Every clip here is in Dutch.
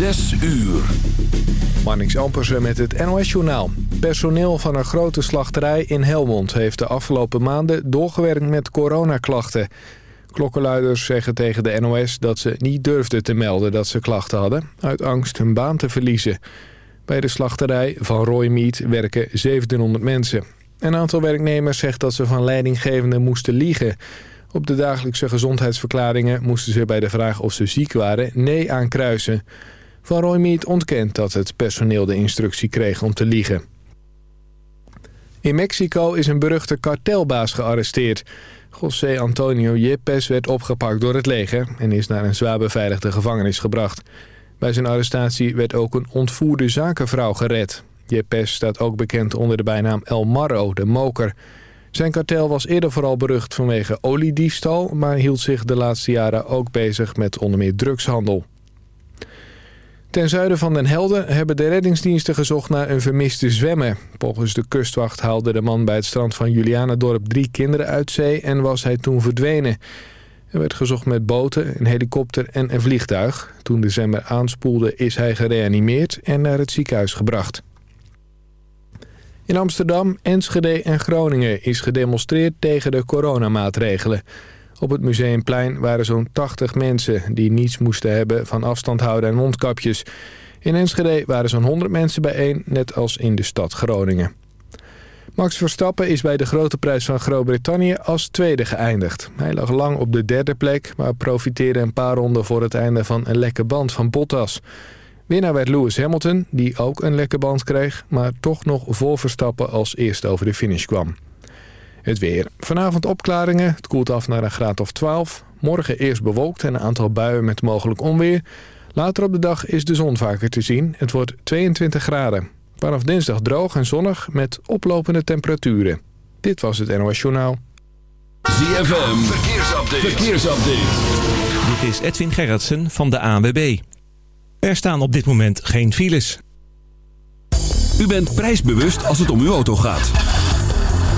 Zes uur. Marnix Ampersen met het NOS-journaal. Personeel van een grote slachterij in Helmond heeft de afgelopen maanden doorgewerkt met coronaklachten. Klokkenluiders zeggen tegen de NOS dat ze niet durfden te melden dat ze klachten hadden... uit angst hun baan te verliezen. Bij de slachterij van Roy Meat werken 1700 mensen. Een aantal werknemers zegt dat ze van leidinggevenden moesten liegen. Op de dagelijkse gezondheidsverklaringen moesten ze bij de vraag of ze ziek waren nee aankruisen. Van Roy Meat ontkent dat het personeel de instructie kreeg om te liegen. In Mexico is een beruchte kartelbaas gearresteerd. José Antonio Yepes werd opgepakt door het leger... en is naar een zwaar beveiligde gevangenis gebracht. Bij zijn arrestatie werd ook een ontvoerde zakenvrouw gered. Yepes staat ook bekend onder de bijnaam El Marro, de moker. Zijn kartel was eerder vooral berucht vanwege oliediefstal... maar hield zich de laatste jaren ook bezig met onder meer drugshandel. Ten zuiden van Den Helder hebben de reddingsdiensten gezocht naar een vermiste zwemmer. Volgens de kustwacht haalde de man bij het strand van Julianadorp drie kinderen uit zee en was hij toen verdwenen. Er werd gezocht met boten, een helikopter en een vliegtuig. Toen de zwemmer aanspoelde is hij gereanimeerd en naar het ziekenhuis gebracht. In Amsterdam, Enschede en Groningen is gedemonstreerd tegen de coronamaatregelen. Op het Museumplein waren zo'n 80 mensen die niets moesten hebben van afstand houden en mondkapjes. In Enschede waren zo'n 100 mensen bijeen, net als in de stad Groningen. Max Verstappen is bij de grote prijs van Groot-Brittannië als tweede geëindigd. Hij lag lang op de derde plek, maar profiteerde een paar ronden voor het einde van een lekke band van Bottas. Winnaar werd Lewis Hamilton, die ook een lekke band kreeg, maar toch nog voor Verstappen als eerste over de finish kwam. Het weer. Vanavond opklaringen. Het koelt af naar een graad of 12. Morgen eerst bewolkt en een aantal buien met mogelijk onweer. Later op de dag is de zon vaker te zien. Het wordt 22 graden. Vanaf dinsdag droog en zonnig met oplopende temperaturen. Dit was het NOS Journaal. ZFM. Verkeersupdate. Verkeersupdate. Dit is Edwin Gerritsen van de ANWB. Er staan op dit moment geen files. U bent prijsbewust als het om uw auto gaat.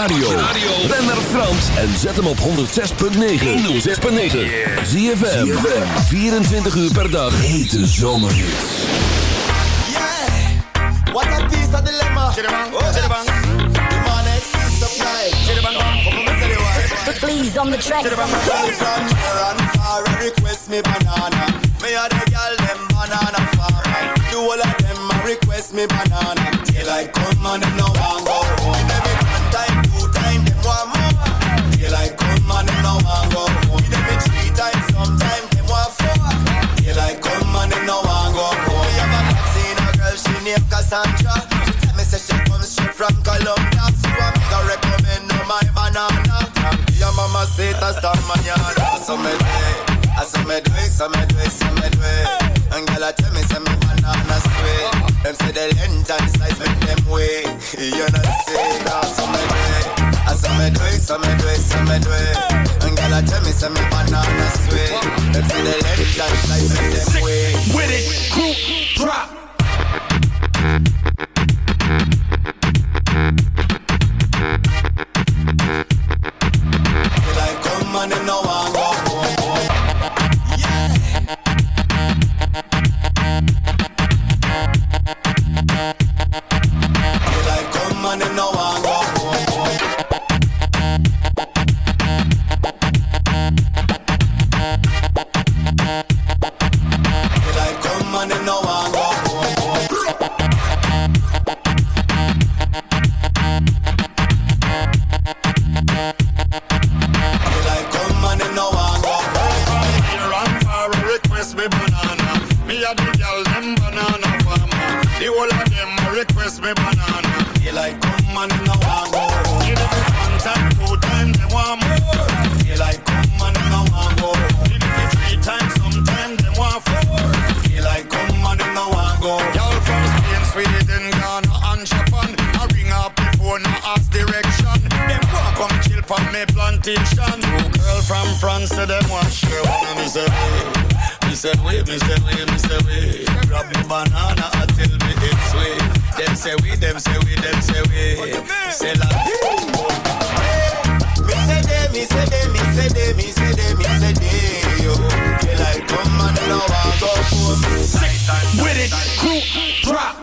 Radio. Ben naar Frans en zet hem op 106.9. 106.9. Zie je 24 uur per dag. Hete zomerhits. Yeah, what a piece of dilemma. Oh, the man is supply. Please on the track. From and far, I request me banana. Me a the girl them banana far. The whole of them request me banana. Daylight come and them no want go Cassandra. She tell me say she comes straight from Colombia. So recommend my banana. Your mama say hasta mañana. So me do it, I so me do it, so me do it, so me do it. And girl, I tell me say me banana sweet. Them say the length and size make them wait. You know say that, so me do it. I me do it, so me do it, so me do it. And girl, I tell me say me banana sweet. Them say the length and size make them wait. With it, crew, drop. Mm-hmm. Say. Yo, come and. With it, crew, drop.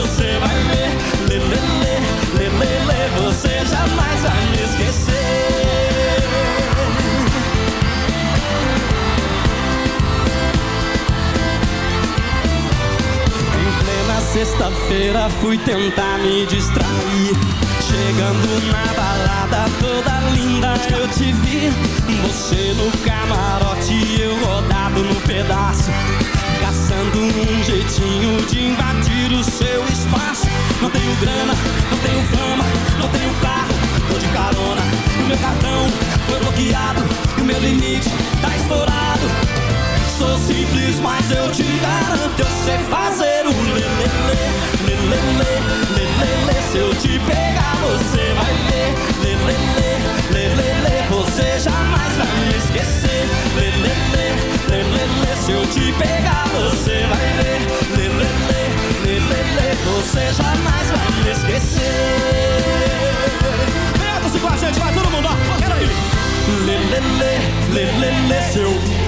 você vai ver. Lê, lê, lê, lê, lê, lê, você jamais vai me esquecer. Em plena sexta-feira fui tentar me distrair. Chegando na balada toda linda eu te vi Você no camarote, eu rodado no pedaço Caçando um jeitinho de invadir o seu espaço. Não tenho grana, não tenho fama, não tenho carro, tô de carona. O meu cartão foi bloqueado e o meu limite tá estourado. Sou simples, mas eu te garanto, eu sei fazer o lelele, lelele, lelele. Se eu te pegar, você vai ver, lelele, lelele. Você jamais vai me esquecer, lelele, lelele. Se eu te pegar, você vai ver, lelele, lelele. Você jamais vai me esquecer. Vem com a gente, vai todo mundo, ó, quero aí. Lelele, lelele,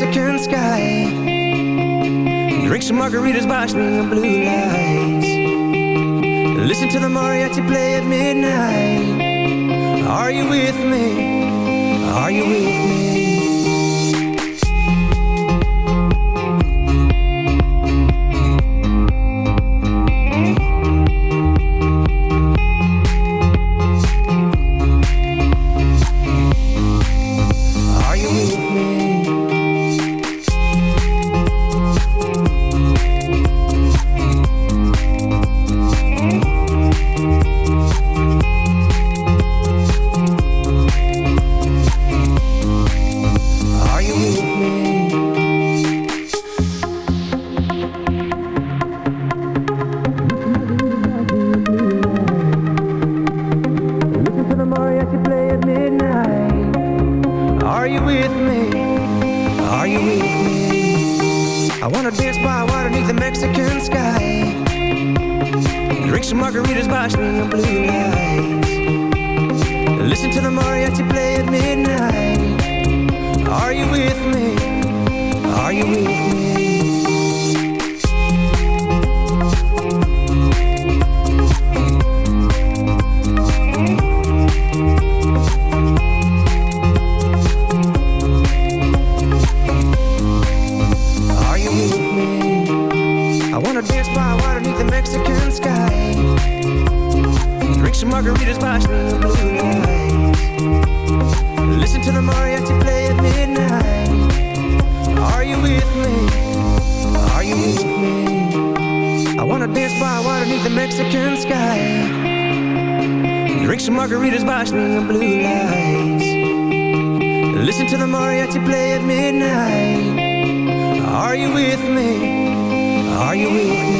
Mexican sky. Drink some margaritas by string of blue lights. Listen to the mariachi play at midnight. Are you with me? Are you with me? Are you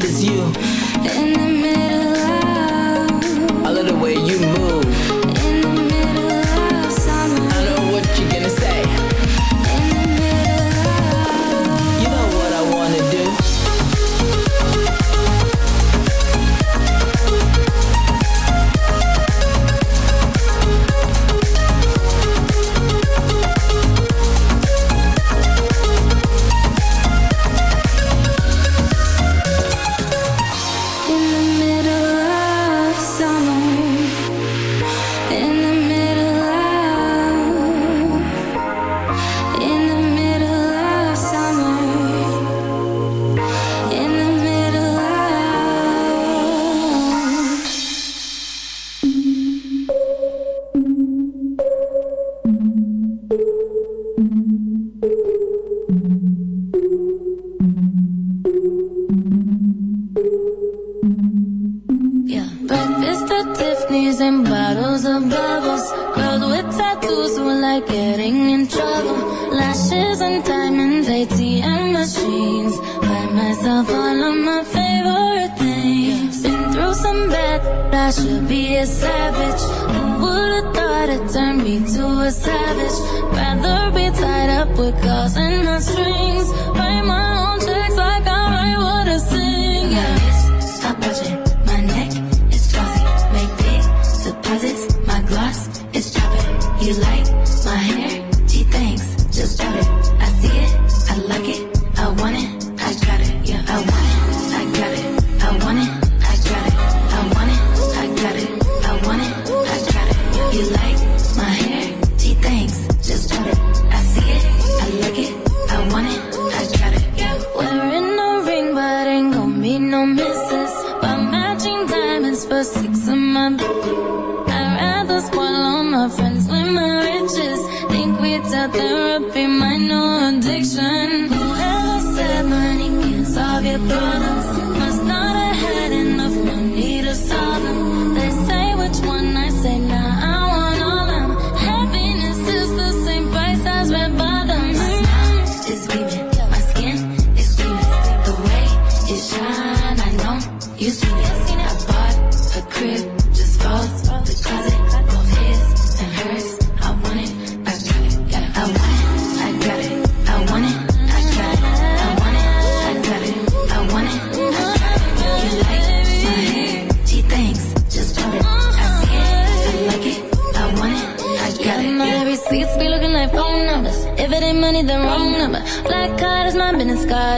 Baby, all I need is you.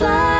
fly.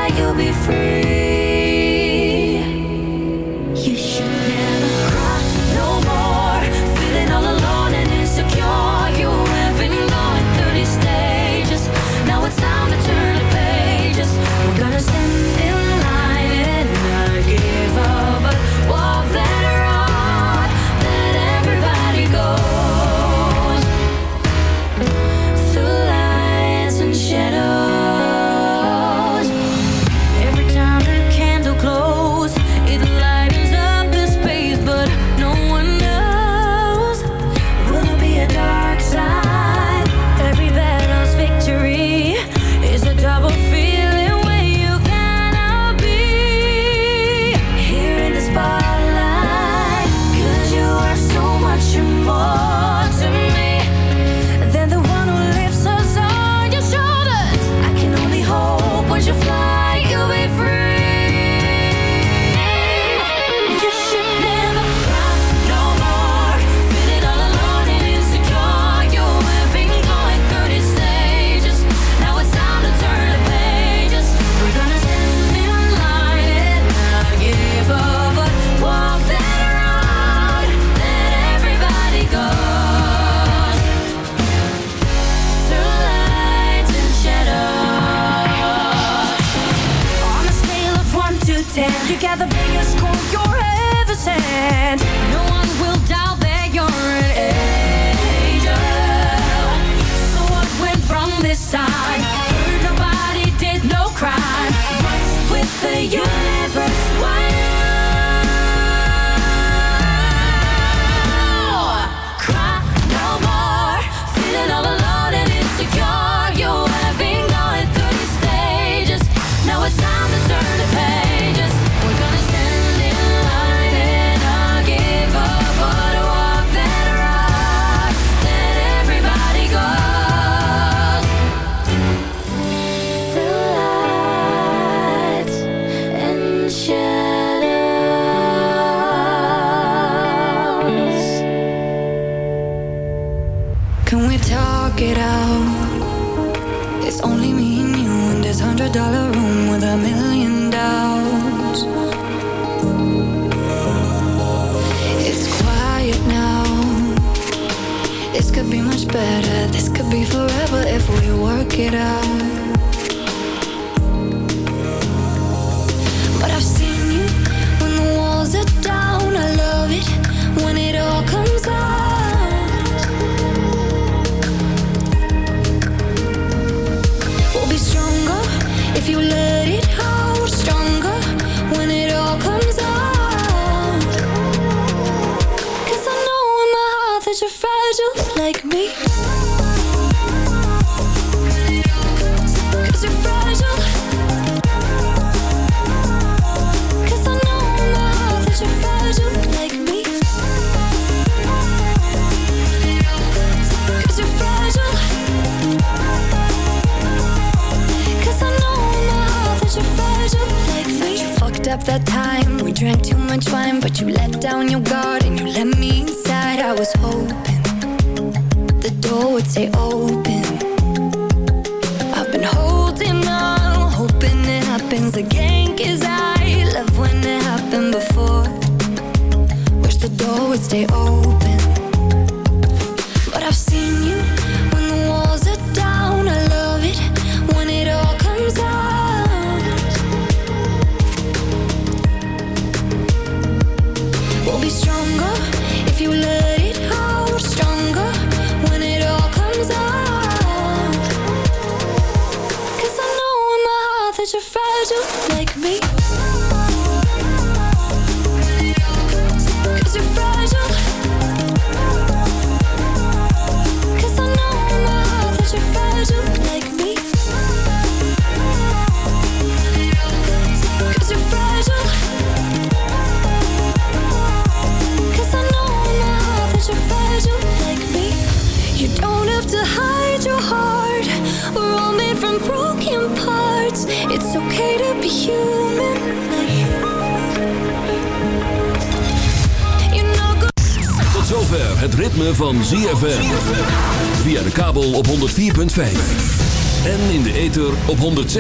106.9.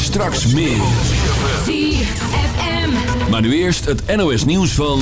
Straks meer. ZFM. Maar nu eerst het NOS nieuws van...